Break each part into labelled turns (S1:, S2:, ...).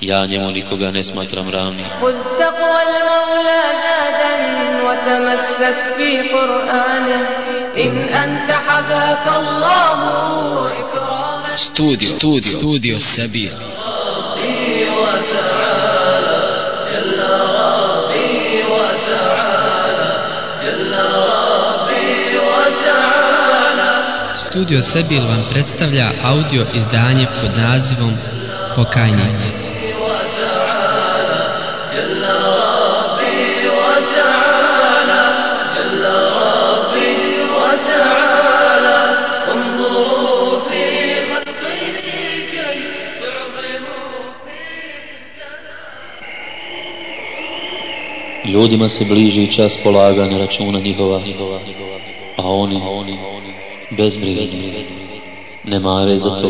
S1: ja njemu nikoga ne smatram ravni
S2: studio studio studio sebi. Studio Sebil vam predstavlja audio izdanje pod nazivom Pokajnici.
S1: Ljudima se bliži čas polaganja računa njihova, a oni, oni, bezbrižni, ne mare za to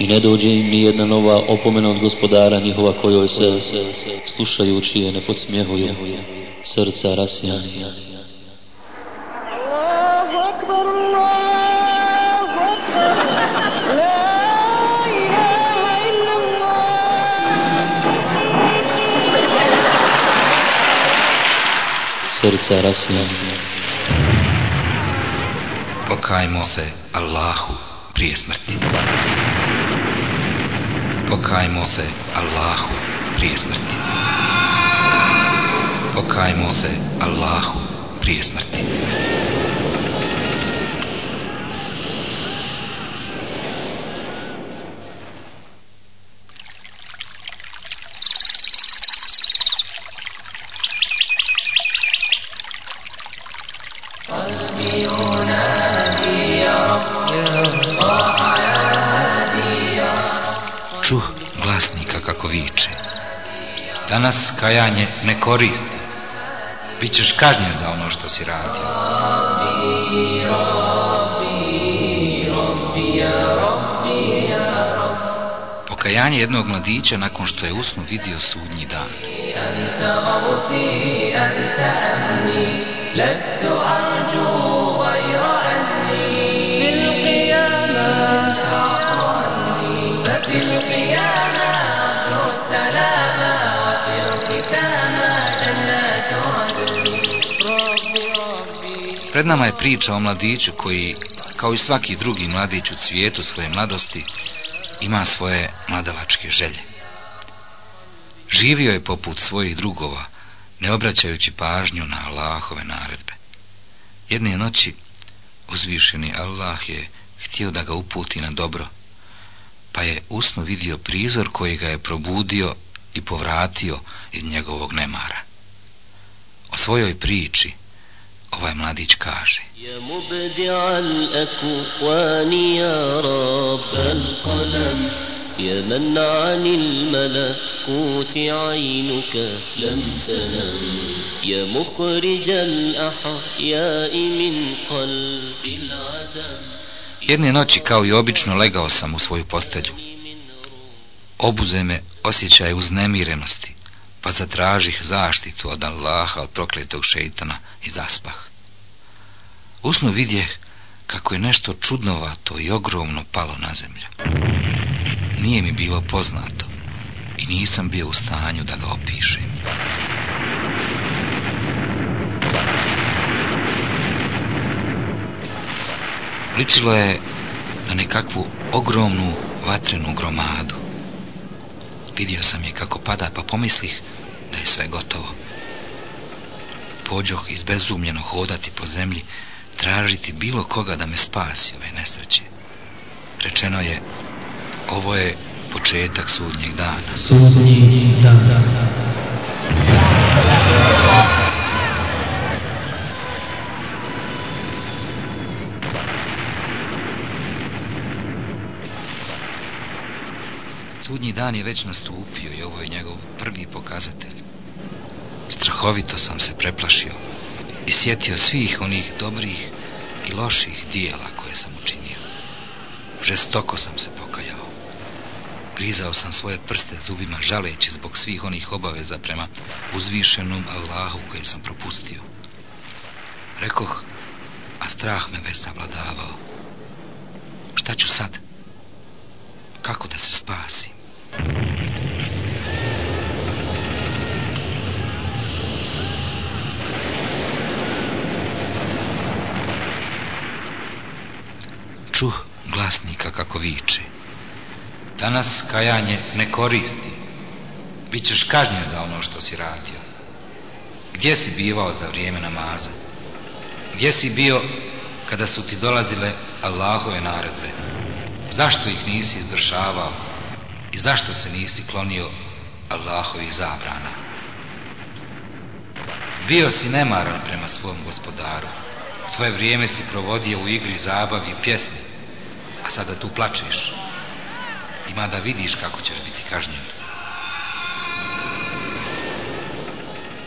S1: i ne dođe im ni jedna nova opomena od gospodara njihova kojoj se slušaju čije ne podsmjehuju srca rasijani. srca rasijani.
S3: Pokajmo se Allahu prije smrti. Allahu prije smrti. Pokajmo se Allahu prije smrti. Pokajmo se Allahu prije smrti. Danas kajanje ne koristi. Bićeš kažnjen za ono što si radio. Pokajanje jednog mladića nakon što je usnu vidio sudnji dan.
S4: أنت غوثي أنت أمني
S3: Pred nama je priča o mladiću koji, kao i svaki drugi mladić u cvijetu svoje mladosti, ima svoje mladalačke želje. Živio je poput svojih drugova, ne obraćajući pažnju na Allahove naredbe. Jedne noći uzvišeni Allah je htio da ga uputi na dobro, pa je usno vidio prizor koji ga je probudio i povratio iz njegovog nemara. O svojoj priči ovaj mladić kaže
S5: يا مبدع الأكوان يا رب القلم يا من عن الملكوت عينك لم تنم يا مخرج الأحياء من قلب العدم
S3: Jedne noći kao i obično legao sam u svoju postelju. Obuze me osjećaj uznemirenosti, pa zatražih zaštitu od Allaha od prokletog šeitana i zaspah. Usno vidje kako je nešto čudnovato i ogromno palo na zemlju. Nije mi bilo poznato i nisam bio u stanju da ga opišem. Ličilo je na nekakvu ogromnu vatrenu gromadu. Vidio sam je kako pada, pa pomislih da je sve gotovo. pođoh izbezumljeno hodati po zemlji, tražiti bilo koga da me spasi ove nesreće. Rečeno je, ovo je početak sudnjeg dana.
S2: Sudnji dan.
S3: Sudnji dan je već nastupio i ovo je njegov prvi pokazatelj. Strahovito sam se preplašio i sjetio svih onih dobrih i loših dijela koje sam učinio. Žestoko sam se pokajao. Grizao sam svoje prste zubima žaleći zbog svih onih obaveza prema uzvišenom Allahu koje sam propustio. Rekoh, a strah me već zavladavao. Šta ću sad? Kako da se spasim? Čuh glasnika kako viče. Danas kajanje ne koristi. Bićeš kažnjen za ono što si radio. Gdje si bivao za vrijeme namaza? Gdje si bio kada su ti dolazile Allahove naredbe? Zašto ih nisi izvršavao? I zašto se nisi klonio Allahovih zabrana? Bio si nemaran prema svom gospodaru. Svoje vrijeme si provodio u igri zabavi i pjesmi, a sada tu plačeš. Ima da vidiš kako ćeš biti kažnjen.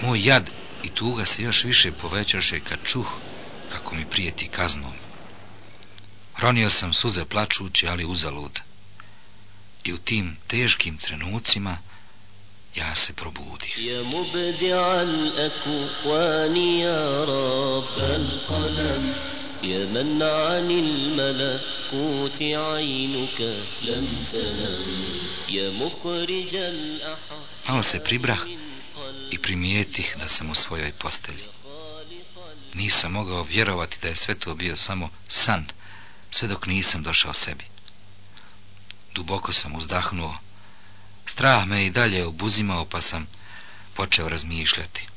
S3: Moj jad i tuga se još više povećaše kad čuh kako mi prijeti kaznom. Ronio sam suze plačući, ali uzalud. I u tim teškim trenucima ja se probudih.
S5: يا مبدع الأكوان يا رب القلم يا من عن الملكوت عينك لم تنم يا مخرج الأحد
S3: Malo se pribrah i primijetih da sam u svojoj postelji. Nisam mogao vjerovati da je sve to bio samo san, sve dok nisam došao sebi. Duboko sam uzdahnuo. Strah me i dalje obuzimao, pa sam počeo razmišljati.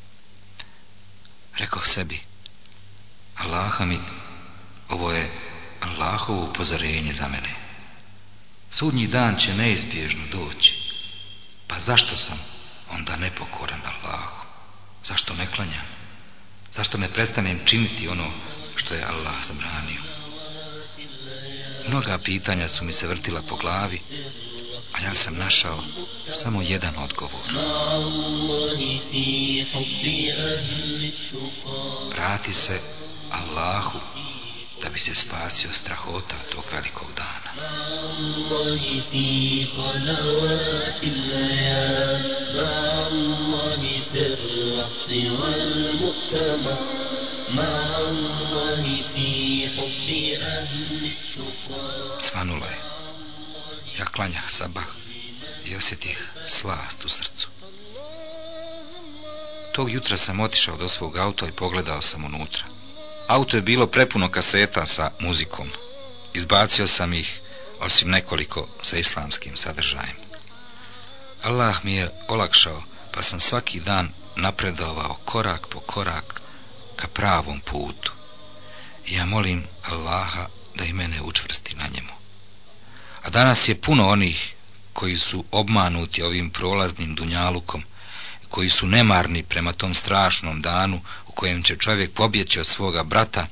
S3: Rekoh sebi, Allaha mi, ovo je Allahovo upozorenje za mene. Sudnji dan će neizbježno doći. Pa zašto sam onda nepokoran Allahu? Zašto ne klanjam? Zašto ne prestanem činiti ono što je Allah zabranio? Mnoga pitanja su mi se vrtila po glavi, a ja sam našao samo jedan odgovor.
S5: مع الله في حب أهل التقى
S3: Vrati se Allahu da bi se spasio strahota tog velikog dana.
S5: مع الله في خلوات الليال مع الله في الرقص والمؤتمر مع الله في حب أهل التقى
S3: Svanulo je. Ja klanjah sabah i osjetih slast u srcu. Tog jutra sam otišao do svog auta i pogledao sam unutra. Auto je bilo prepuno kaseta sa muzikom. Izbacio sam ih, osim nekoliko sa islamskim sadržajem. Allah mi je olakšao, pa sam svaki dan napredovao korak po korak ka pravom putu. I ja molim Allaha da i mene učvrsti na njemu. A danas je puno onih koji su obmanuti ovim prolaznim dunjalukom, koji su nemarni prema tom strašnom danu u kojem će čovjek pobjeći od svoga brata,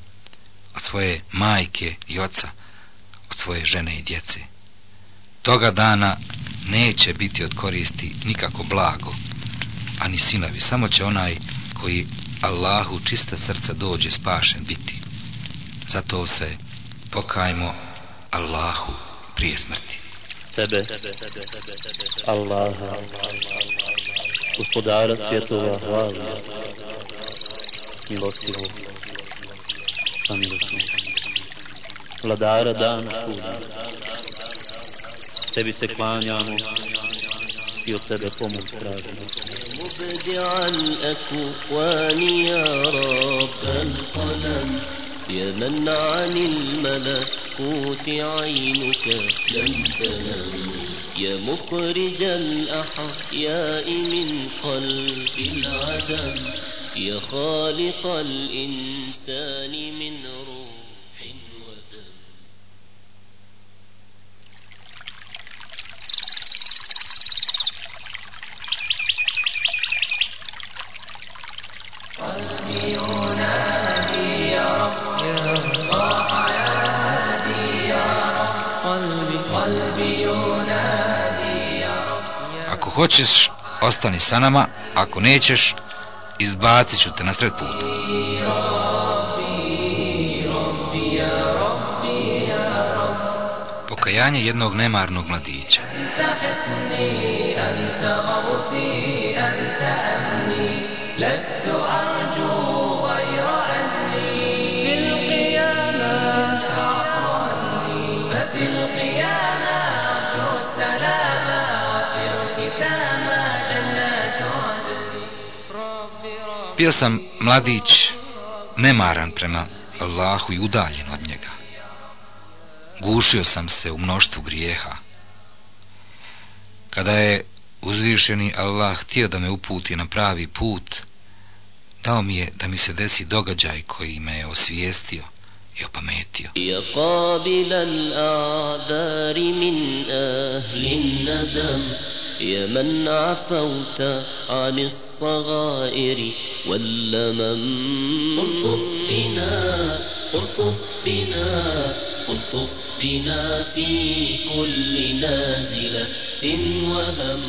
S3: od svoje majke i oca, od svoje žene i djece. Toga dana neće biti od koristi nikako blago, ani sinovi, samo će onaj koji Allahu čista srca dođe spašen biti. Zato se pokajmo Allahu prije smrti.
S6: tebe, Allaha, gospodara svjetova, hvala, milostivo, samilosno, vladara dana suda. Tebi se klanjamo i od tebe pomoć tražimo.
S5: مبدع الأكوان يا رب القلم يا من عن الملكوت عينك. لم تنم يا مخرج الأحياء من قلب العدم يا خالق الإنسان من روح
S3: hoćeš, ostani sa nama, ako nećeš, izbacit ću te na sred puta. Pokajanje jednog nemarnog mladića.
S4: أنت حصني أنت غوثي أنت أمني لست أرجو غير أني في القيامة تعطرني ففي القيامة أرجو السلام
S3: Bio sam mladić nemaran prema Allahu i udaljen od njega. Gušio sam se u mnoštvu grijeha. Kada je uzvišeni Allah htio da me uputi na pravi put, dao mi je da mi se desi događaj koji me je osvijestio i opametio.
S5: Ja qabilan a'dari min ahlin nadam يا من عفوت عن الصغائر واللمم الطف بنا الطف بنا الطف بنا في كل نازلة وهم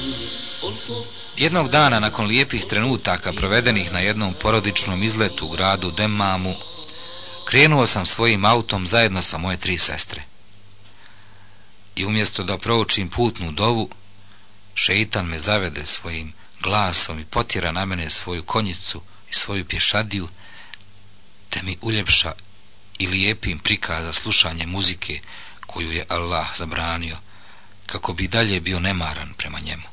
S5: الطف
S3: Jednog dana, nakon lijepih trenutaka provedenih na jednom porodičnom izletu u gradu Demamu, krenuo sam svojim autom zajedno sa moje tri sestre. I umjesto da proučim putnu dovu, šeitan me zavede svojim glasom i potjera na mene svoju konjicu i svoju pješadiju, te mi uljepša i lijepim prikaza slušanje muzike koju je Allah zabranio, kako bi dalje bio nemaran prema njemu.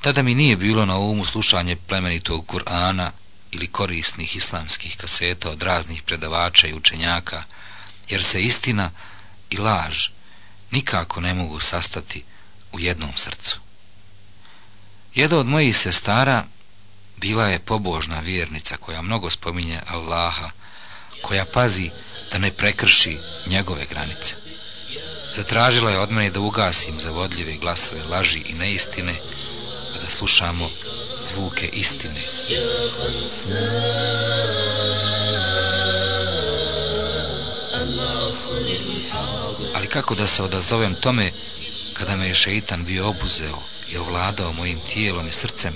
S3: Tada mi nije bilo na umu slušanje plemenitog Kur'ana ili korisnih islamskih kaseta od raznih predavača i učenjaka, jer se istina i laž nikako ne mogu sastati u jednom srcu. Jedna od mojih sestara bila je pobožna vjernica koja mnogo spominje Allaha, koja pazi da ne prekrši njegove granice. Zatražila je od mene da ugasim zavodljive glasove laži i neistine, a da slušamo zvuke istine. Ali kako da se odazovem tome kada me je šeitan bio obuzeo i ovladao mojim tijelom i srcem,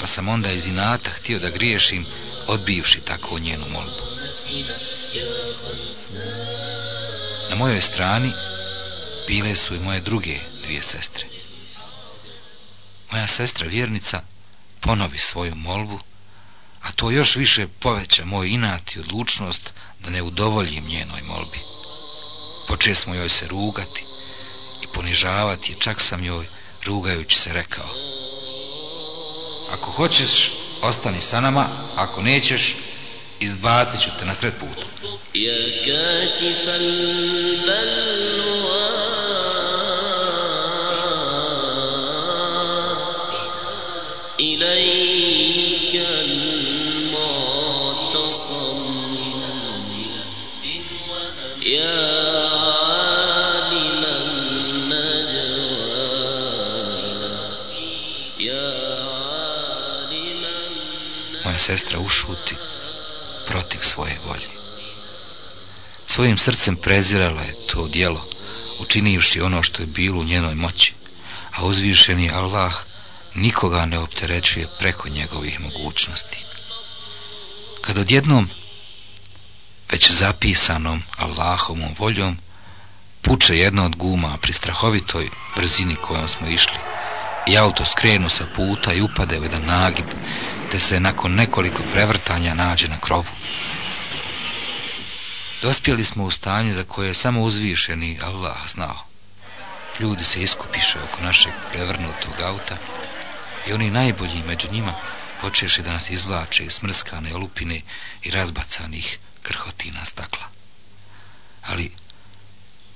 S3: pa sam onda iz inata htio da griješim, odbivši tako njenu molbu. Na mojoj strani bile su i moje druge dvije sestre. Moja sestra vjernica ponovi svoju molbu, a to još više poveća moj inat i odlučnost da ne udovoljim njenoj molbi. Počeli smo joj se rugati ponižavati, čak sam joj rugajući se rekao. Ako hoćeš, ostani sa nama, ako nećeš, izbacit ću te na sred puta.
S5: Ja
S3: kašifan sestra ušuti protiv svoje volje. Svojim srcem prezirala je to dijelo, učinivši ono što je bilo u njenoj moći, a uzvišeni Allah nikoga ne opterećuje preko njegovih mogućnosti. Kad odjednom, već zapisanom Allahovom voljom, puče jedna od guma pri strahovitoj brzini kojom smo išli i auto skrenu sa puta i upade u jedan nagib, te se nakon nekoliko prevrtanja nađe na krovu. Dospjeli smo u stanje za koje je samo uzvišeni Allah znao. Ljudi se iskupiše oko našeg prevrnutog auta i oni najbolji među njima počeše da nas izvlače iz smrskane olupine i razbacanih krhotina stakla. Ali,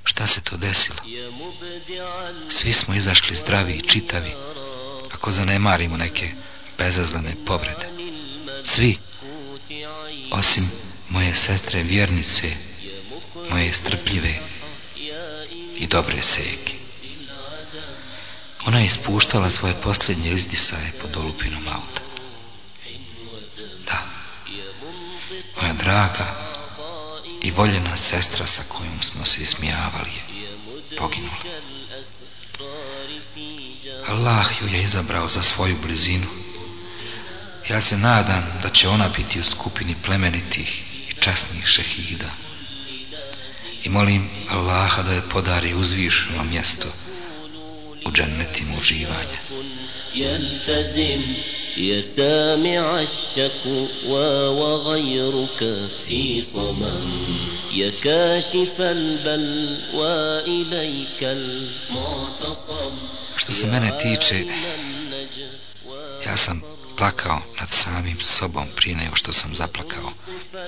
S3: šta se to desilo? Svi smo izašli zdravi i čitavi, ako zanemarimo neke bezazlene povrede. Svi, osim moje sestre vjernice, moje strpljive i dobre sejke. Ona je ispuštala svoje posljednje izdisaje pod olupinom auta. Da, moja draga i voljena sestra sa kojom smo se ismijavali je poginula. Allah ju je izabrao za svoju blizinu. Ja se nadam da će ona biti u skupini plemenitih i časnih šehida. I molim Allaha da je podari uzvišeno mjesto u džennetima uživanja.
S5: يلتزم يا سامع الشكوى وغيرك في صمم يا كاشف البلوى إليك المعتصم
S3: Što se mene tiče, ja sam plakao nad samim sobom prije nego što sam zaplakao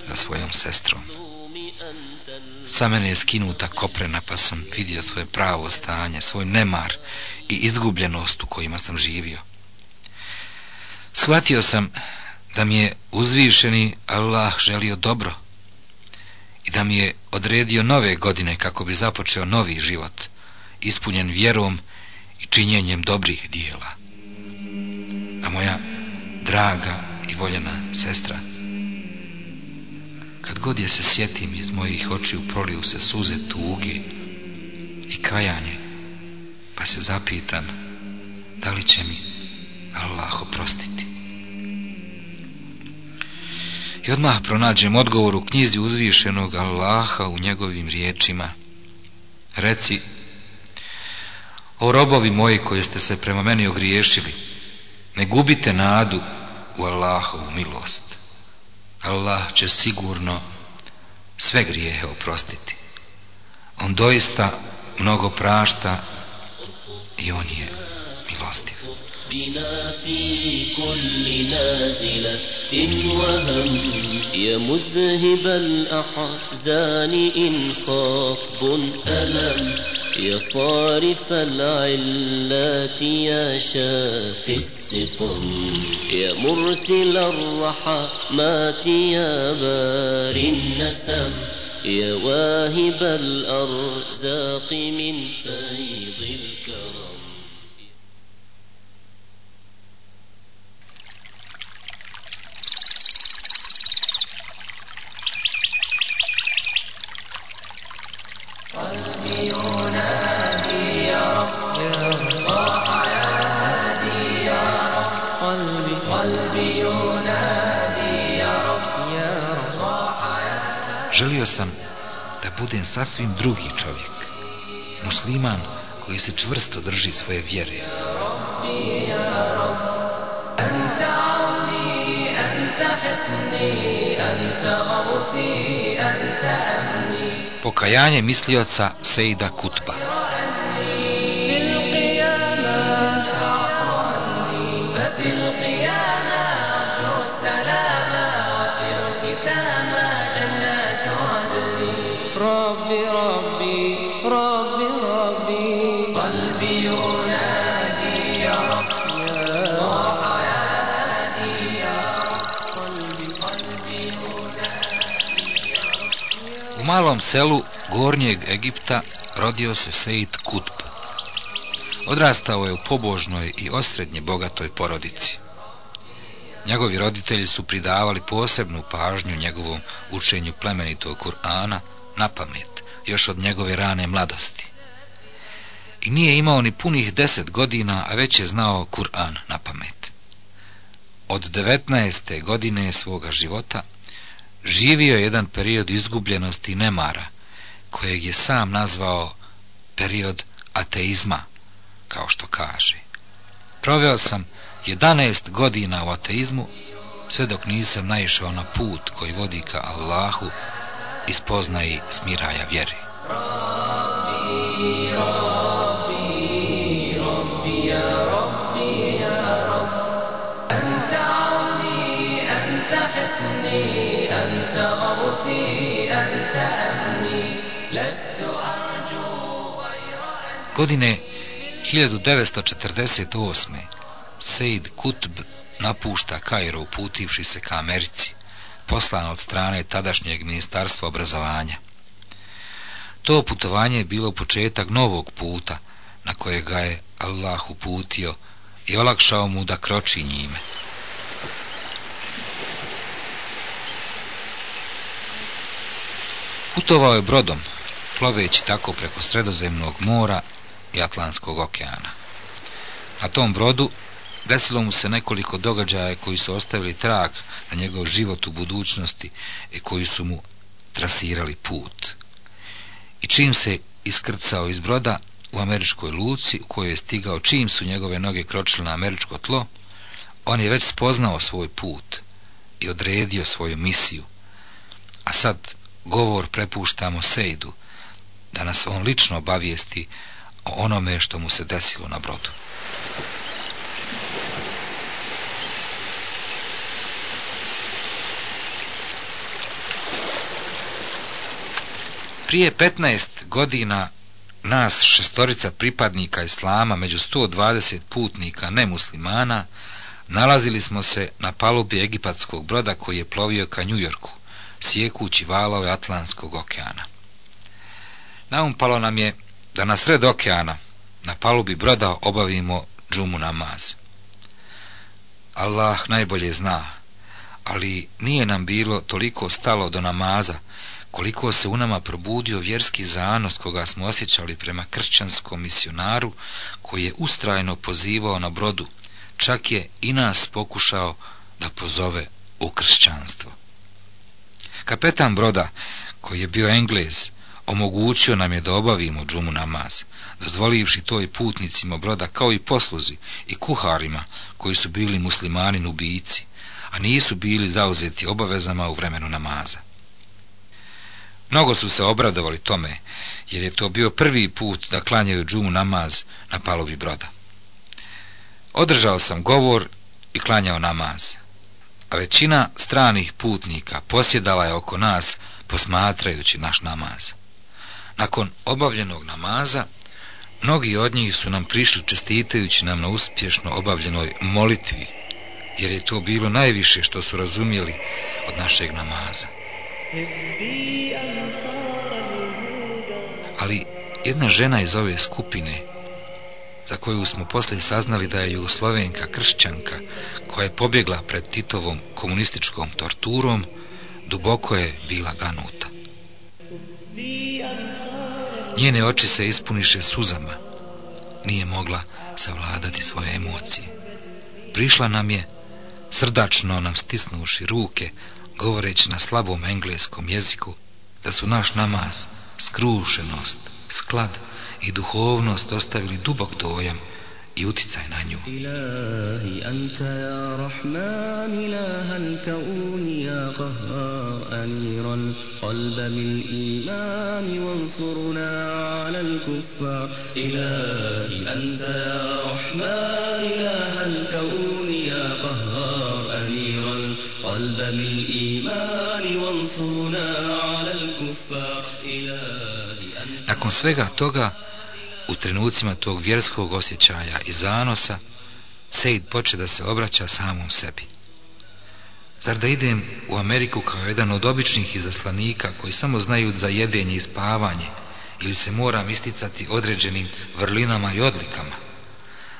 S3: za svojom sestrom. Sa mene je skinuta koprena pa sam vidio svoje pravo stanje, svoj nemar i izgubljenost u kojima sam živio. Shvatio sam da mi je uzvišeni Allah želio dobro i da mi je odredio nove godine kako bi započeo novi život, ispunjen vjerom i činjenjem dobrih dijela. A moja draga i voljena sestra, kad god je se sjetim iz mojih očiju proliju se suze tuge i kajanje, pa se zapitam da li će mi Allah oprostiti. I odmah pronađem odgovor u knjizi uzvišenog Allaha u njegovim riječima. Reci, o robovi moji koji ste se prema meni ogriješili, ne gubite nadu u Allahovu milost. Allah će sigurno sve grijehe oprostiti. On doista mnogo prašta i on je milostiv.
S5: بنا في كل نازلة وهم يا مذهب الأحزان إن خاطب ألم يا صارف العلات يا شافي السقم يا مرسل الرحمات يا بار النسم يا واهب الأرزاق من فيض الكرم
S3: budem sasvim drugi čovjek. Musliman koji se čvrsto drži svoje vjere. Pokajanje mislioca Sejda Kutba. Malom selu Gornjeg Egipta rodio se Sejid Kutb. Odrastao je u pobožnoj i osrednje bogatoj porodici. Njegovi roditelji su pridavali posebnu pažnju njegovom učenju plemenitog Kur'ana na pamet, još od njegove rane mladosti. I nije imao ni punih deset godina, a već je znao Kur'an na pamet. Od 19. godine svoga života živio je jedan period izgubljenosti i nemara, kojeg je sam nazvao period ateizma, kao što kaže. Proveo sam 11 godina u ateizmu, sve dok nisam naišao na put koji vodi ka Allahu i spoznaji smiraja vjeri.
S4: Rabbi, Rabbi. أنت حصني أنت غوثي أنت أمني لست أرجو غير أن
S3: Godine 1948. Sejd Kutb napušta Kairo uputivši se ka Americi, poslan od strane tadašnjeg ministarstva obrazovanja. To putovanje je bilo početak novog puta na koje ga je Allah uputio i olakšao mu da kroči njime. Putovao je brodom, ploveći tako preko sredozemnog mora i Atlantskog okeana. Na tom brodu desilo mu se nekoliko događaja koji su ostavili trag na njegov život u budućnosti i koji su mu trasirali put. I čim se iskrcao iz broda u američkoj luci u kojoj je stigao čim su njegove noge kročile na američko tlo, on je već spoznao svoj put i odredio svoju misiju. A sad govor prepuštamo Sejdu, da nas on lično obavijesti o onome što mu se desilo na brodu. Prije 15 godina nas šestorica pripadnika islama među 120 putnika nemuslimana nalazili smo se na palubi egipatskog broda koji je plovio ka Njujorku, sjekući valove Atlantskog okeana. Naumpalo nam je da na sred okeana, na palubi broda, obavimo džumu namaz. Allah najbolje zna, ali nije nam bilo toliko stalo do namaza, koliko se u nama probudio vjerski zanos koga smo osjećali prema kršćanskom misionaru koji je ustrajno pozivao na brodu, čak je i nas pokušao da pozove u kršćanstvo. Kapetan broda, koji je bio englez, omogućio nam je da obavimo džumu namaz, dozvolivši to i putnicima broda kao i posluzi i kuharima koji su bili muslimani nubijici, a nisu bili zauzeti obavezama u vremenu namaza. Mnogo su se obradovali tome, jer je to bio prvi put da klanjaju džumu namaz na palovi broda. Održao sam govor i klanjao namaz, a većina stranih putnika posjedala je oko nas posmatrajući naš namaz. Nakon obavljenog namaza, mnogi od njih su nam prišli čestitajući nam na uspješno obavljenoj molitvi, jer je to bilo najviše što su razumjeli od našeg namaza. Ali jedna žena iz ove skupine, za koju smo poslije saznali da je Jugoslovenka kršćanka, koja je pobjegla pred Titovom komunističkom torturom, duboko je bila ganuta. Njene oči se ispuniše suzama. Nije mogla savladati svoje emocije. Prišla nam je, srdačno nam stisnuši ruke, govoreći na slabom engleskom jeziku, da su naš namaz, skrušenost, sklad i duhovnost ostavili dubok dojam i uticaj na nju.
S7: إلهي أنت يا رحمن إله الكون يا قهار أنير القلب بالإيمان وانصرنا على الكفار إلهي أنت يا رحمن إله الكون يا قهار أنير القلب بالإيمان وانصرنا على الكفار إلهي أنت
S3: Nakon svega toga, u trenucima tog vjerskog osjećaja i zanosa, Sejd poče da se obraća samom sebi. Zar da idem u Ameriku kao jedan od običnih izaslanika koji samo znaju za jedenje i spavanje ili se moram isticati određenim vrlinama i odlikama?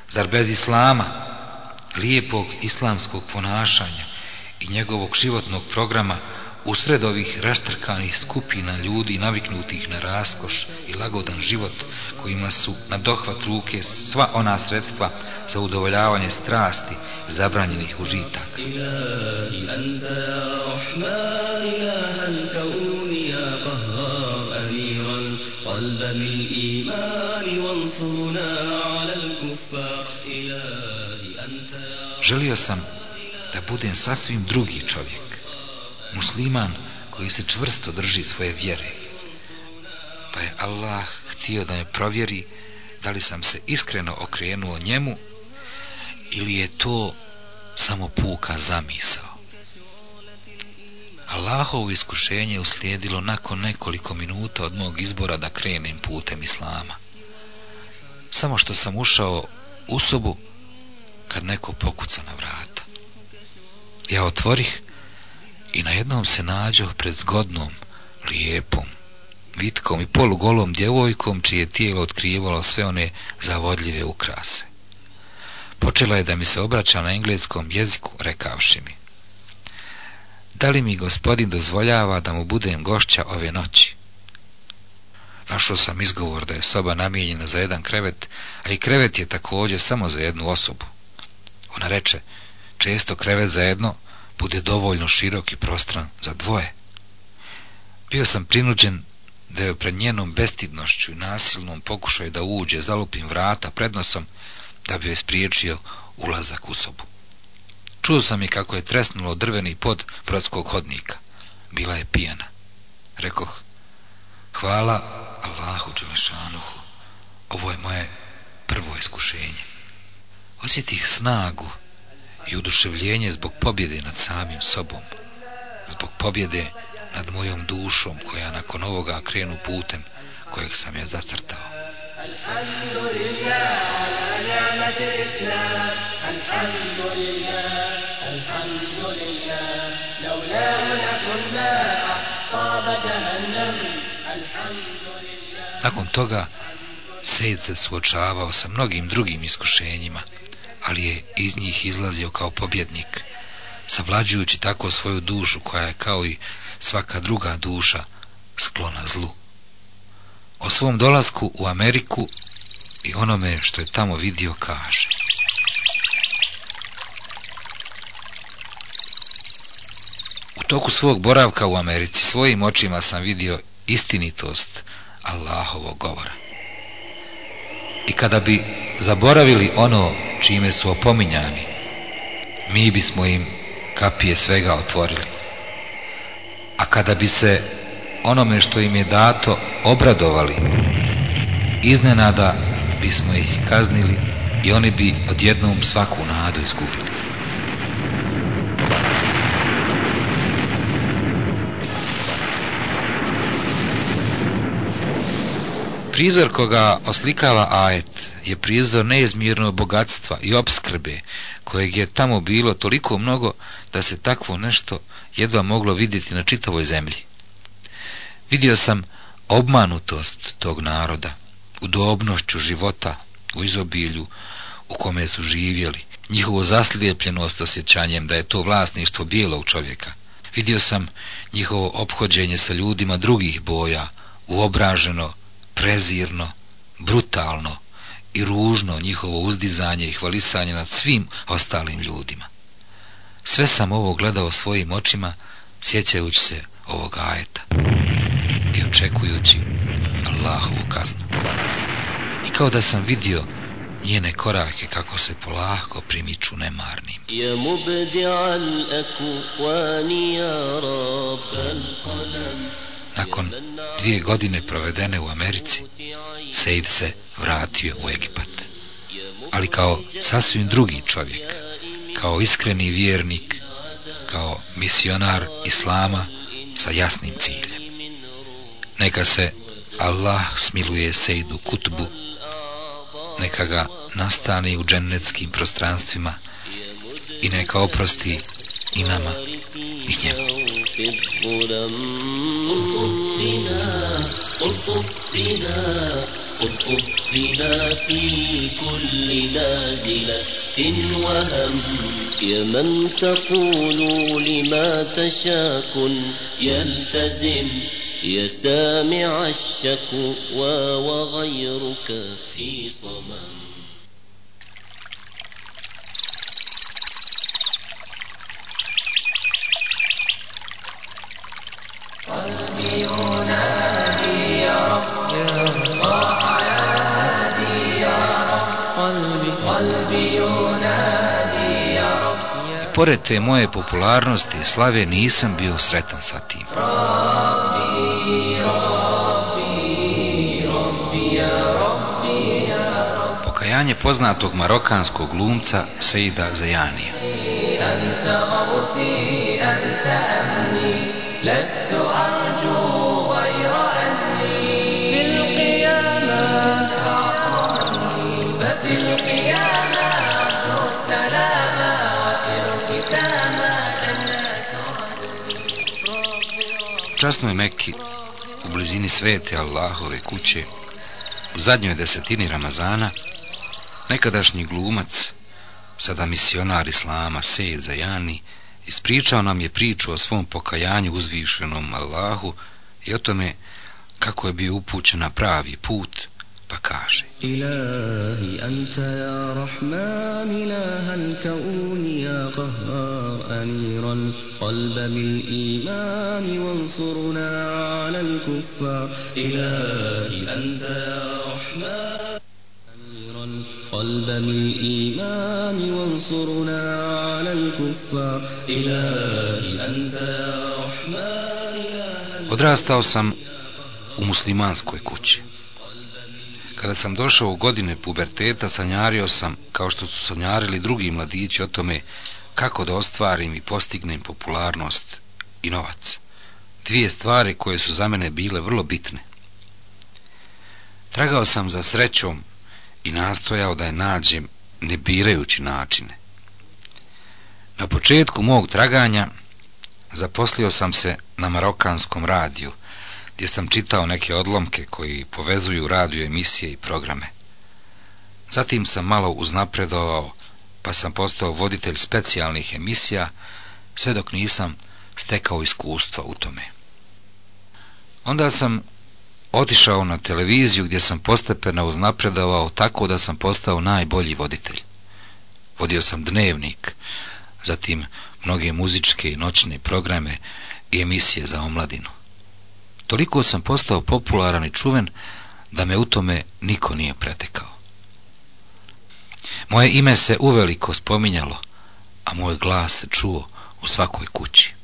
S3: Zar bez islama, lijepog islamskog ponašanja i njegovog životnog programa U sred ovih raštrkanih skupina ljudi naviknutih na raskoš i lagodan život kojima su na dohvat ruke sva ona sredstva za udovoljavanje strasti zabranjenih užitaka. Želio sam da budem sasvim drugi čovjek, musliman koji se čvrsto drži svoje vjere. Pa je Allah htio da me provjeri da li sam se iskreno okrenuo njemu ili je to samo puka zamisao. Allahovo iskušenje uslijedilo nakon nekoliko minuta od mog izbora da krenem putem Islama. Samo što sam ušao u sobu kad neko pokuca na vrata. Ja otvorih i na jednom se nađoh pred zgodnom, lijepom, vitkom i polugolom djevojkom čije tijelo otkrivalo sve one zavodljive ukrase. Počela je da mi se obraća na engleskom jeziku, rekavši mi. Da li mi gospodin dozvoljava da mu budem gošća ove noći? Našao sam izgovor da je soba namijenjena za jedan krevet, a i krevet je također samo za jednu osobu. Ona reče, često krevet za jedno bude dovoljno širok i prostran za dvoje. Bio sam prinuđen da je pred njenom bestidnošću i nasilnom pokušaju da uđe zalupim vrata prednosom, da bi joj spriječio ulazak u sobu. Čuo sam i kako je tresnulo drveni pod brodskog hodnika. Bila je pijana. Rekoh, hvala Allahu Đelešanuhu, ovo je moje prvo iskušenje. Osjetih snagu i uduševljenje zbog pobjede nad samim sobom, zbog pobjede nad mojom dušom koja nakon ovoga krenu putem kojeg sam je zacrtao. Nakon toga, Sejd se suočavao sa mnogim drugim iskušenjima, ali je iz njih izlazio kao pobjednik, savlađujući tako svoju dušu koja je kao i svaka druga duša sklona zlu. O svom dolasku u Ameriku i onome što je tamo vidio kaže. U toku svog boravka u Americi svojim očima sam vidio istinitost Allahovog govora. I kada bi zaboravili ono čime su opominjani, mi bismo im kapije svega otvorili. A kada bi se onome što im je dato obradovali, iznenada bismo ih kaznili i oni bi odjednom svaku nadu izgubili. Prizor koga oslikava ajet je prizor neizmjernog bogatstva i obskrbe kojeg je tamo bilo toliko mnogo da se takvo nešto jedva moglo vidjeti na čitavoj zemlji. Vidio sam obmanutost tog naroda, udobnošću života, u izobilju u kome su živjeli, njihovu zaslijepljenost osjećanjem da je to vlasništvo bijelog čovjeka. Vidio sam njihovo obhođenje sa ljudima drugih boja, uobraženo, prezirno, brutalno i ružno njihovo uzdizanje i hvalisanje nad svim ostalim ljudima. Sve sam ovo gledao svojim očima, sjećajući se ovog ajeta i očekujući Allahovu kaznu. I kao da sam vidio njene korake kako se polahko primiču nemarnim.
S5: Ja mubdi'al al ja qalam.
S3: Nakon dvije godine provedene u Americi, Sejd se vratio u Egipat. Ali kao sasvim drugi čovjek, kao iskreni vjernik, kao misionar Islama sa jasnim ciljem. Neka se Allah smiluje Sejdu Kutbu, neka ga nastani u džennetskim prostranstvima i neka oprosti i njemu.
S5: في الظلم الطف بنا الطف بنا الطف بنا في كل نازلة وهم يا من تقول لما تشاكن يلتزم يا سامع الشكوى وغيرك في صمم
S4: قلبي ينادي يا رب صاح ينادي يا رب قلبي قلبي ينادي يا رب
S3: I pored te moje popularnosti i slave nisam bio sretan sa tim. Pokajanje poznatog marokanskog glumca Seida Zajanija.
S4: أنت غوثي أنت أمني لست أرجو غير أني في القيامة ففي القيامة أرجو السلامة وفي الختامة
S3: časnoj Mekki, u blizini svete Allahove kuće, u zadnjoj desetini Ramazana, nekadašnji glumac, sada misionar Islama Sejid Zajani, ispričao nam je priču o svom pokajanju uzvišenom Allahu i o tome kako je bio upućen na pravi put, pa kaže
S7: Ilahi, anta ja rahman, ilaha anta uni ja qahar aniran, qalba min imani, vansuruna ala kuffar. Ilahi, anta ja rahman, القلب بالإيمان وانصرنا على الكفار إلهي أنت يا رحمن إله
S3: Odrastao sam u muslimanskoj kući. Kada sam došao u godine puberteta, sanjario sam, kao što su sanjarili drugi mladići o tome, kako da ostvarim i postignem popularnost i novac. Dvije stvari koje su za mene bile vrlo bitne. Tragao sam za srećom i nastojao da je nađem ne birajući načine. Na početku mog traganja zaposlio sam se na marokanskom radiju, gdje sam čitao neke odlomke koji povezuju radio emisije i programe. Zatim sam malo uznapredovao, pa sam postao voditelj specijalnih emisija, sve dok nisam stekao iskustva u tome. Onda sam otišao na televiziju gdje sam postepeno uznapredovao tako da sam postao najbolji voditelj. Vodio sam dnevnik, zatim mnoge muzičke i noćne programe i emisije za omladinu. Toliko sam postao popularan i čuven da me u tome niko nije pretekao. Moje ime se uveliko spominjalo, a moj glas se čuo u svakoj kući.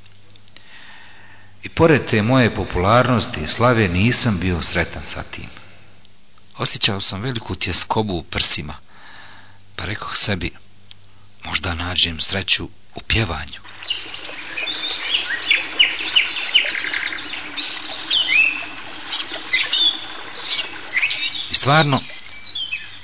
S3: I pored te moje popularnosti i slave nisam bio sretan sa tim. Osjećao sam veliku tjeskobu u prsima, pa rekao sebi, možda nađem sreću u pjevanju. I stvarno,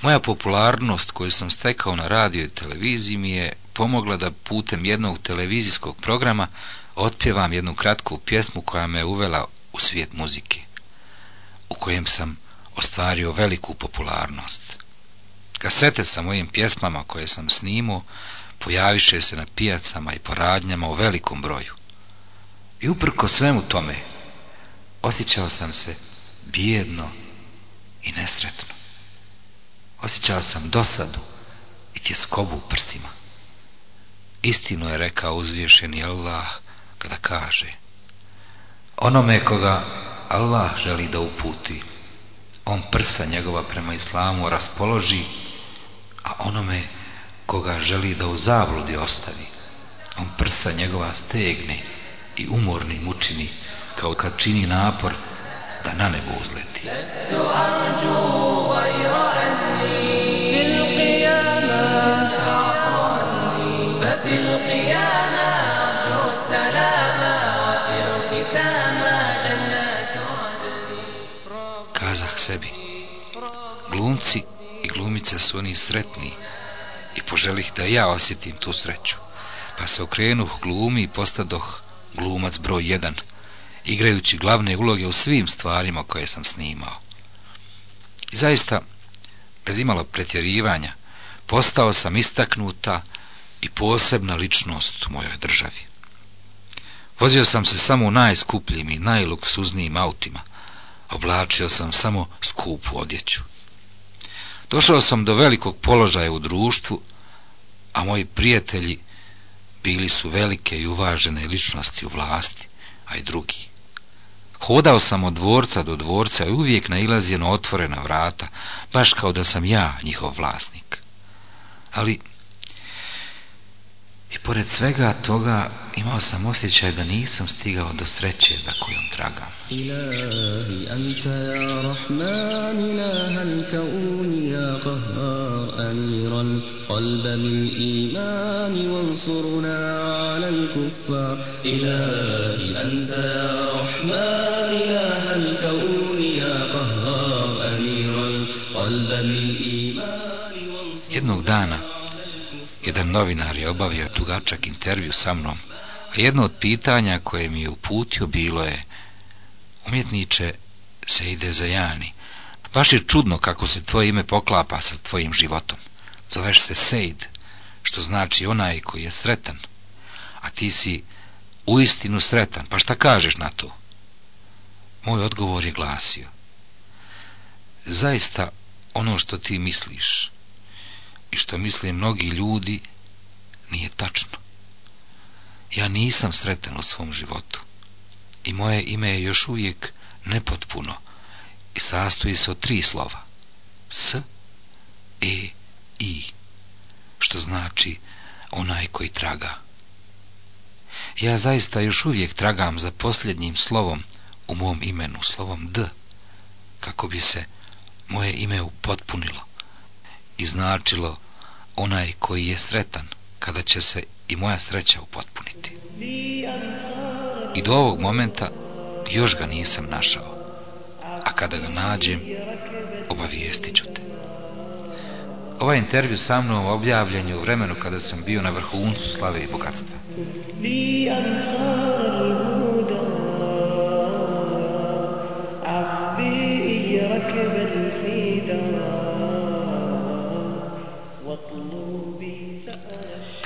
S3: moja popularnost koju sam stekao na radio i televiziji mi je pomogla da putem jednog televizijskog programa otpjevam jednu kratku pjesmu koja me uvela u svijet muzike, u kojem sam ostvario veliku popularnost. Kasete sa mojim pjesmama koje sam snimao pojaviše se na pijacama i poradnjama u velikom broju. I uprko svemu tome, osjećao sam se bijedno i nesretno. Osjećao sam dosadu i tjeskobu u prsima. Istinu je rekao uzvješeni Allah kada kaže Onome koga Allah želi da uputi, on prsa njegova prema islamu raspoloži, a onome koga želi da u zabludi ostavi, on prsa njegova stegne i umorni mučini, kao kad čini napor da na nebo uzleti.
S4: لست أرجو غير أني في القيامة
S3: Kazah sebi, glumci i glumice su oni sretni i poželih da ja osjetim tu sreću. Pa se okrenuh glumi i postadoh glumac broj jedan, igrajući glavne uloge u svim stvarima koje sam snimao. I zaista, bez imalo pretjerivanja, postao sam istaknuta i posebna ličnost u mojoj državi. Vozio sam se samo u najskupljim i najluksuznijim autima, oblačio sam samo skupu odjeću. Došao sam do velikog položaja u društvu, a moji prijatelji bili su velike i uvažene ličnosti u vlasti, a i drugi. Hodao sam od dvorca do dvorca i uvijek nailazio na otvorena vrata, baš kao da sam ja njihov vlasnik. Ali, I pored svega toga imao sam osjećaj da nisam stigao do sreće za kojom tragam.
S7: Ilahi anta ya Rahman ilaha anta uni ya Qahar amiran qalba bil iman wa ala al kuffar Ilahi anta ya Rahman ilaha anta uni ya Qahar amiran qalba bil iman ala al kuffar
S3: Jednog dana jedan novinar je obavio dugačak intervju sa mnom, a jedno od pitanja koje mi je uputio bilo je Umjetniče se ide za Jani. Baš je čudno kako se tvoje ime poklapa sa tvojim životom. Zoveš se Sejd, što znači onaj koji je sretan. A ti si uistinu sretan, pa šta kažeš na to? Moj odgovor je glasio. Zaista ono što ti misliš i što misle mnogi ljudi nije tačno. Ja nisam sretan u svom životu i moje ime je još uvijek nepotpuno i sastoji se od tri slova. S, E, I, što znači onaj koji traga. Ja zaista još uvijek tragam za posljednjim slovom u mom imenu, slovom D, kako bi se moje ime upotpunilo i značilo onaj koji je sretan, kada će se i moja sreća upotpuniti. I do ovog momenta još ga nisam našao, a kada ga nađem, obavijestit ću te. Ovaj intervju sa mnom objavljen je u vremenu kada sam bio na vrhuncu slave i bogatstva.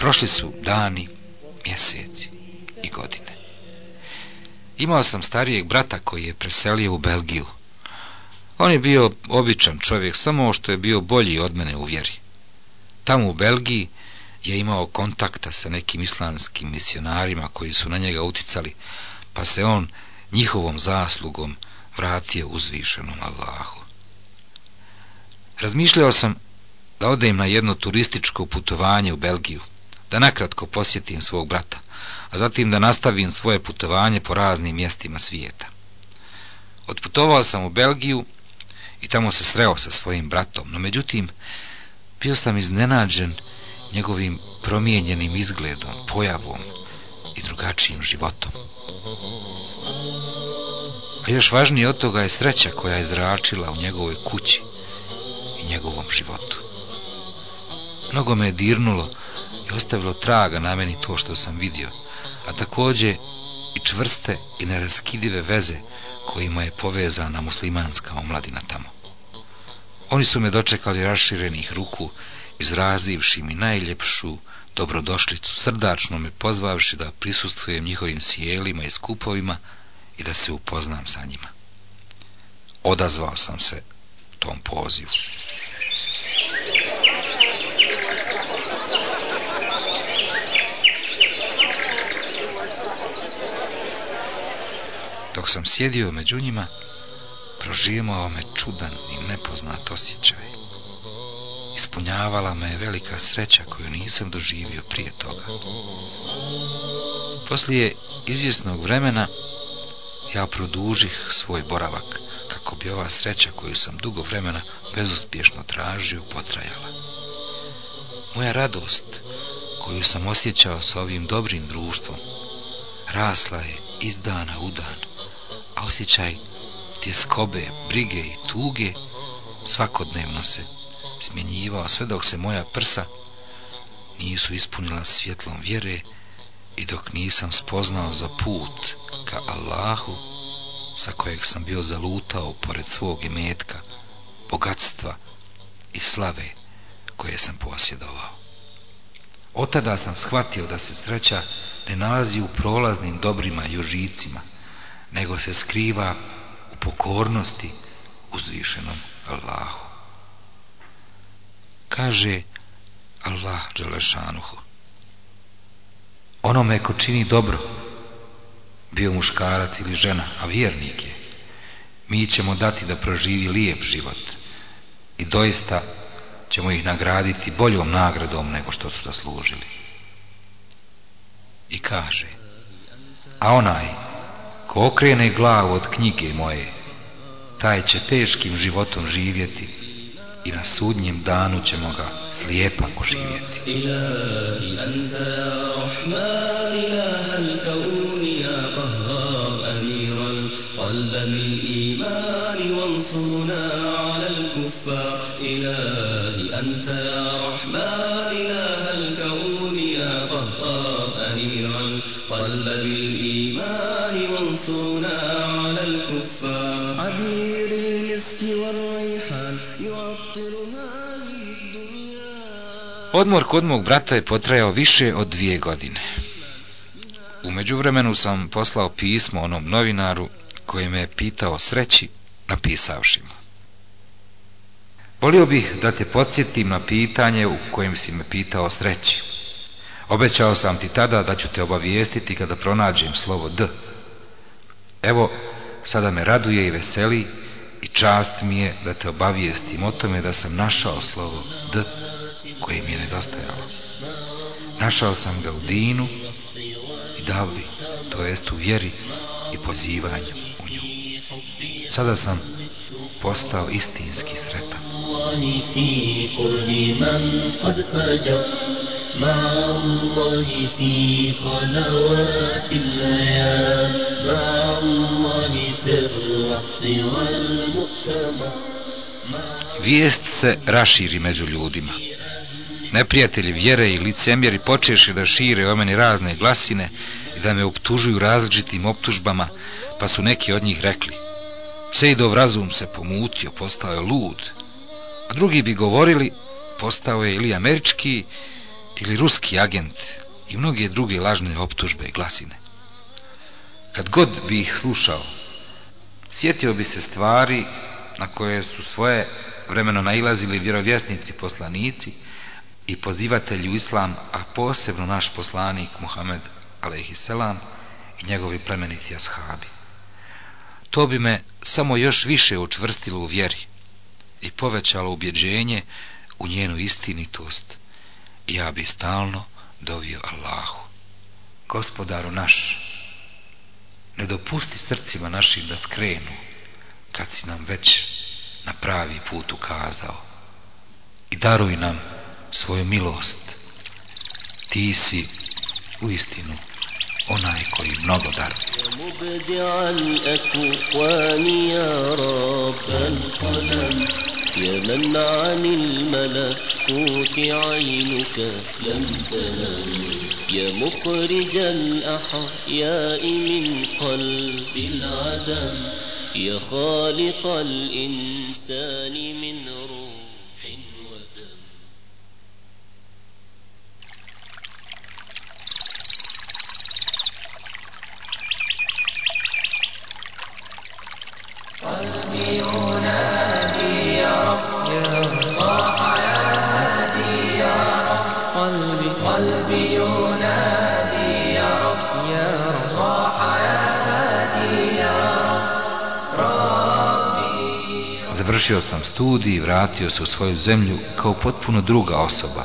S3: Prošli su dani, mjeseci i godine. Imao sam starijeg brata koji je preselio u Belgiju. On je bio običan čovjek, samo što je bio bolji od mene u vjeri. Tamo u Belgiji je imao kontakta sa nekim islamskim misionarima koji su na njega uticali, pa se on njihovom zaslugom vratio uzvišenom Allahu. Razmišljao sam da odem na jedno turističko putovanje u Belgiju, da nakratko posjetim svog brata, a zatim da nastavim svoje putovanje po raznim mjestima svijeta. Otputovao sam u Belgiju i tamo se sreo sa svojim bratom, no međutim, bio sam iznenađen njegovim promijenjenim izgledom, pojavom i drugačijim životom. A još važnije od toga je sreća koja je zračila u njegovoj kući i njegovom životu. Mnogo me je dirnulo i ostavilo traga na meni to što sam vidio, a takođe i čvrste i neraskidive veze kojima je povezana muslimanska omladina tamo. Oni su me dočekali raširenih ruku, izrazivši mi najljepšu dobrodošlicu, srdačno me pozvavši da prisustvujem njihovim sjelima i skupovima i da se upoznam sa njima. Odazvao sam se tom pozivu. Dok sam sjedio među njima, proživao me čudan i nepoznat osjećaj. Ispunjavala me je velika sreća koju nisam doživio prije toga. Poslije izvjesnog vremena ja produžih svoj boravak kako bi ova sreća koju sam dugo vremena bezuspješno tražio potrajala. Moja radost koju sam osjećao sa ovim dobrim društvom rasla je iz dana u dan, a osjećaj tjeskobe, brige i tuge svakodnevno se smjenjivao sve dok se moja prsa nisu ispunila svjetlom vjere i dok nisam spoznao za put ka Allahu sa kojeg sam bio zalutao pored svog imetka, bogatstva i slave koje sam posjedovao. Od tada sam shvatio da se sreća ne nalazi u prolaznim dobrima i užicima, nego se skriva u pokornosti uzvišenom Allahu. Kaže Allah Đelešanuhu. Onome ko čini dobro, bio muškarac ili žena, a vjernik je, mi ćemo dati da proživi lijep život i doista ćemo ih nagraditi boljom nagradom nego što su zaslužili. I kaže, a onaj ko okrene glavu od knjige moje, taj će teškim životom živjeti i na sudnjem danu ćemo ga slijepa
S7: poživjeti. Ilahi, anta ya rahman, ya hal kauni, ya qahvar, amiran, qalba mil imani, wansurna ala al-kuffar. Ilahi, anta ya rahman,
S3: Odmor kod mog brata je potrajao više od dvije godine. U međuvremenu sam poslao pismo onom novinaru koji me je pitao sreći, napisavši mu. Volio bih da te podsjetim na pitanje u kojem si me pitao sreći. Obećao sam ti tada da ću te obavijestiti kada pronađem slovo D. Evo, sada me raduje i veseli i čast mi je da te obavijestim o tome da sam našao slovo D koje mi je nedostajalo. Našao sam ga u dinu i davli, to jest u vjeri i pozivanju u nju. Sada sam postao istinski sretan.
S5: الله في قرب من قد فجر مع الله في خلوات الليال مع الله في الرقص والمؤتمر
S3: Vijest se raširi među ljudima. Neprijatelji vjere i licemjeri počeše da šire o meni razne glasine i da me optužuju različitim optužbama, pa su neki od njih rekli Sejdov razum se pomutio, postao je lud, a drugi bi govorili postao je ili američki ili ruski agent i mnoge druge lažne optužbe i glasine. Kad god bi ih slušao, sjetio bi se stvari na koje su svoje vremeno nailazili vjerovjesnici poslanici i pozivatelju u islam, a posebno naš poslanik Muhammed alejselam i njegovi plemeniti ashabi. To bi me samo još više učvrstilo u vjeri i povećalo ubjeđenje u njenu istinitost i ja bi stalno dovio Allahu. Gospodaru naš, ne dopusti srcima našim da skrenu kad si nam već na pravi put ukazao i daruj nam svoju milost. Ti si u istinu onaj koji mnogo daruje.
S5: يا مبدع الأكوان يا رب القلم يا من عن الملكوت عينك لم تنم يا مخرج الأحياء من قلب العدم يا خالق الإنسان من روح
S3: Završio sam studij i vratio se u svoju zemlju kao potpuno druga osoba,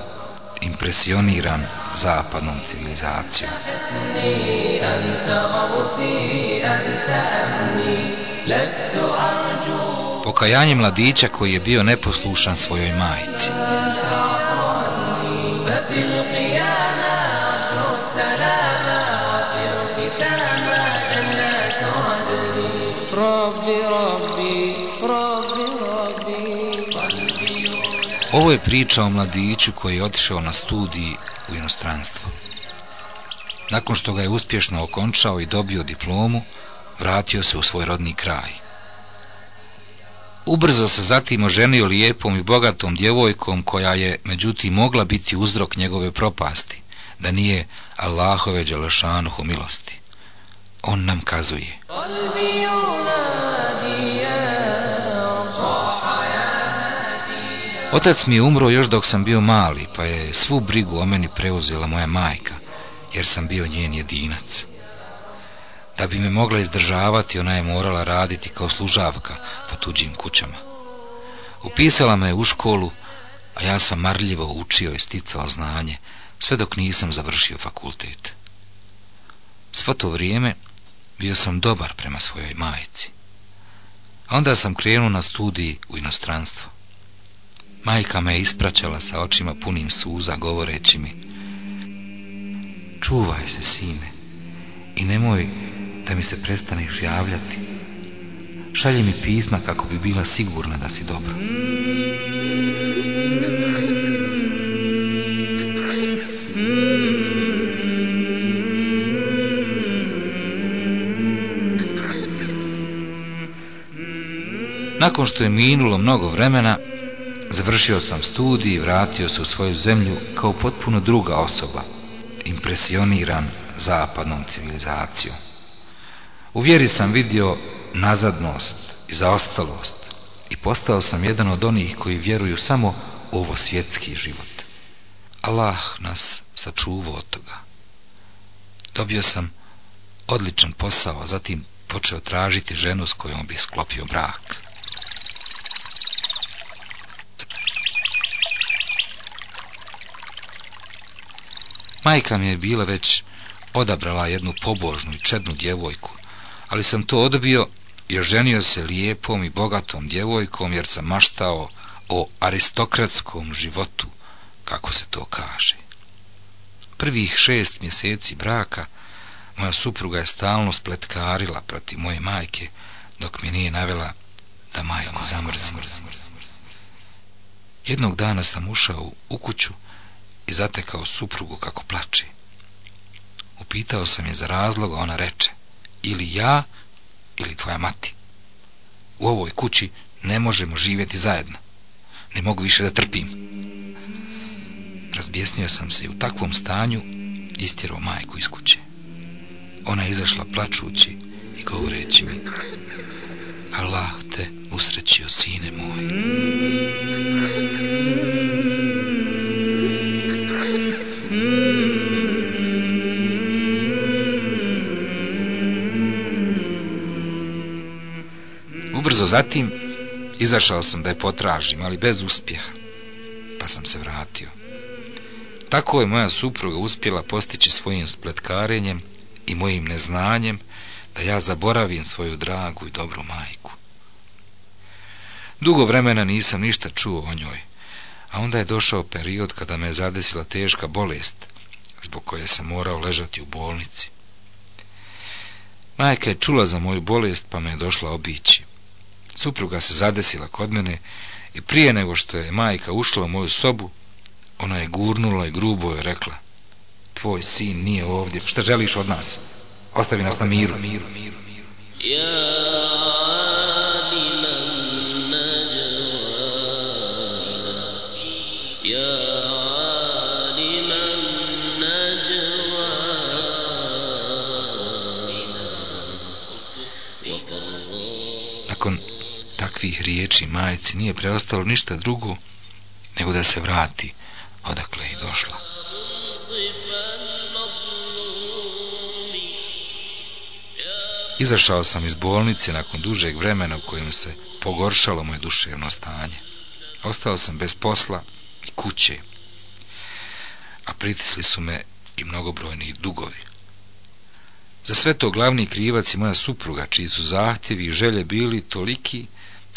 S3: impresioniran zapadnom civilizacijom.
S4: حسني أنت غوثي أنت أمني لست أرجو
S3: Pokajanje mladića koji je bio neposlušan svojoj majici.
S4: ففي القيامة أرجو السلام وفي الختام جنات عدن ربي ربي ربي ربي قلبي ينادي
S3: Ovo je priča o mladiću koji je otišao na studiji u inostranstvo. Nakon što ga je uspješno okončao i dobio diplomu, vratio se u svoj rodni kraj. Ubrzo se zatim oženio lijepom i bogatom djevojkom koja je, međutim, mogla biti uzrok njegove propasti, da nije Allahove Đelešanuh u milosti. On nam kazuje.
S4: Kalbi
S3: Otac mi je umro još dok sam bio mali, pa je svu brigu o meni preuzela moja majka, jer sam bio njen jedinac. Da bi me mogla izdržavati, ona je morala raditi kao služavka po tuđim kućama. Upisala me u školu, a ja sam marljivo učio i sticao znanje, sve dok nisam završio fakultet. Svo to vrijeme bio sam dobar prema svojoj majici. Onda sam krenuo na studij u inostranstvo. Majka me ispraćala sa očima punim suza, govoreći mi Čuvaj se, sine, i nemoj da mi se prestaneš javljati. Šalji mi pisma kako bi bila sigurna da si dobro. Nakon što je minulo mnogo vremena, završio sam studij i vratio se u svoju zemlju kao potpuno druga osoba, impresioniran zapadnom civilizacijom. U vjeri sam vidio nazadnost i zaostalost i postao sam jedan od onih koji vjeruju samo u ovo svjetski život. Allah nas sačuvao od toga. Dobio sam odličan posao, a zatim počeo tražiti ženu s kojom bi sklopio brak. Majka mi je bila već odabrala jednu pobožnu i čednu djevojku, ali sam to odbio i oženio se lijepom i bogatom djevojkom jer sam maštao o aristokratskom životu, kako se to kaže. Prvih šest mjeseci braka moja supruga je stalno spletkarila protiv moje majke, dok mi nije navela da majku zamrzim. Jednog dana sam ušao u kuću i zatekao suprugu kako plače. Upitao sam je za razlog, ona reče, ili ja, ili tvoja mati. U ovoj kući ne možemo živjeti zajedno. Ne mogu više da trpim. Razbjesnio sam se i u takvom stanju istjerao majku iz kuće. Ona je izašla plačući i govoreći mi Allah te usrećio, sine moj. Hmm. Ubrzo zatim izašao sam da je potražim, ali bez uspjeha, pa sam se vratio. Tako je moja supruga uspjela postići svojim spletkarenjem i mojim neznanjem da ja zaboravim svoju dragu i dobru majku. Dugo vremena nisam ništa čuo o njoj, a onda je došao period kada me je zadesila teška bolest, zbog koje sam morao ležati u bolnici. Majka je čula za moju bolest, pa me je došla obići. Supruga se zadesila kod mene i prije nego što je majka ušla u moju sobu, ona je gurnula i grubo je rekla Tvoj sin nije ovdje, šta želiš od nas? Ostavi nas na miru. Ja... riječi majici nije preostalo ništa drugo nego da se vrati odakle je došla. Izašao sam iz bolnice nakon dužeg vremena u kojem se pogoršalo moje duševno stanje. Ostao sam bez posla i kuće, a pritisli su me i mnogobrojni dugovi. Za sve to glavni krivac i moja supruga, čiji su zahtjevi i želje bili toliki,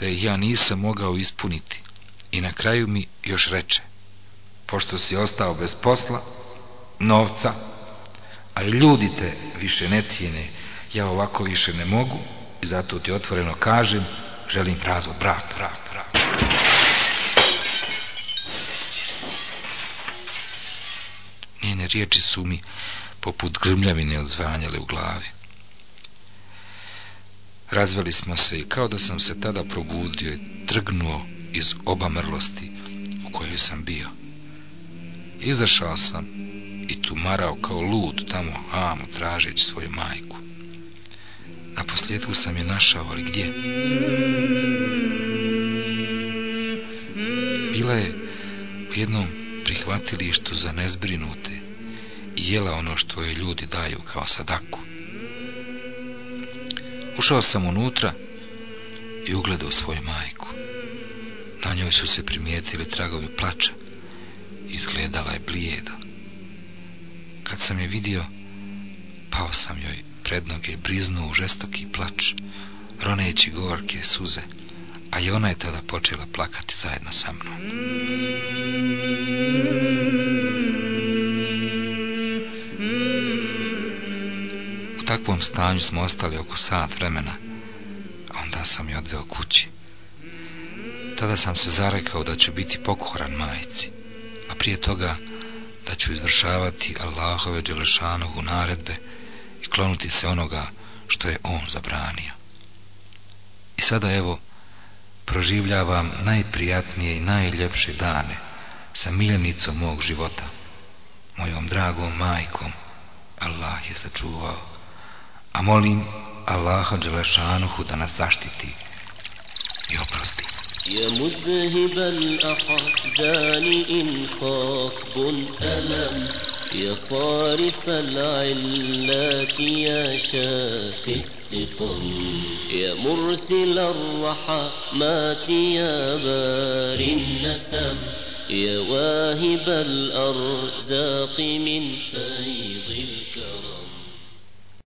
S3: da ih ja nisam mogao ispuniti. I na kraju mi još reče, pošto si ostao bez posla, novca, a ljudi te više ne cijene, ja ovako više ne mogu i zato ti otvoreno kažem, želim razvod brak, brak, brak. Njene riječi su mi poput grmljavine odzvanjale u glavi. Razveli smo se i kao da sam se tada probudio i trgnuo iz obamrlosti u kojoj sam bio. Izašao sam i tumarao kao lud tamo amo tražeći svoju majku. Na posljedku sam je našao, ali gdje? Bila je u jednom prihvatilištu za nezbrinute i jela ono što je ljudi daju kao sadaku. Ušao sam unutra i ugledao svoju majku. Na njoj su se primijetili tragovi plača. Izgledala je blijedo. Kad sam je vidio, pao sam joj pred noge, briznuo u žestoki plač, roneći gorke suze, a i ona je tada počela plakati zajedno sa mnom. U takvom stanju smo ostali oko sat vremena, a onda sam je odveo kući. Tada sam se zarekao da ću biti pokoran majici, a prije toga da ću izvršavati Allahove Đelešanovu naredbe i klonuti se onoga što je on zabranio. I sada evo, proživljavam najprijatnije i najljepše dane sa miljenicom mog života, mojom dragom majkom, Allah je sačuvao, a molim Allaha Đelešanuhu da nas zaštiti i oprosti.
S5: يا مذهب الأحزان إن خاطب ألم يا صارف العلات يا شافي السقم يا مرسل الرحمات يا باري النسم يا واهب الأرزاق من فيض الكرم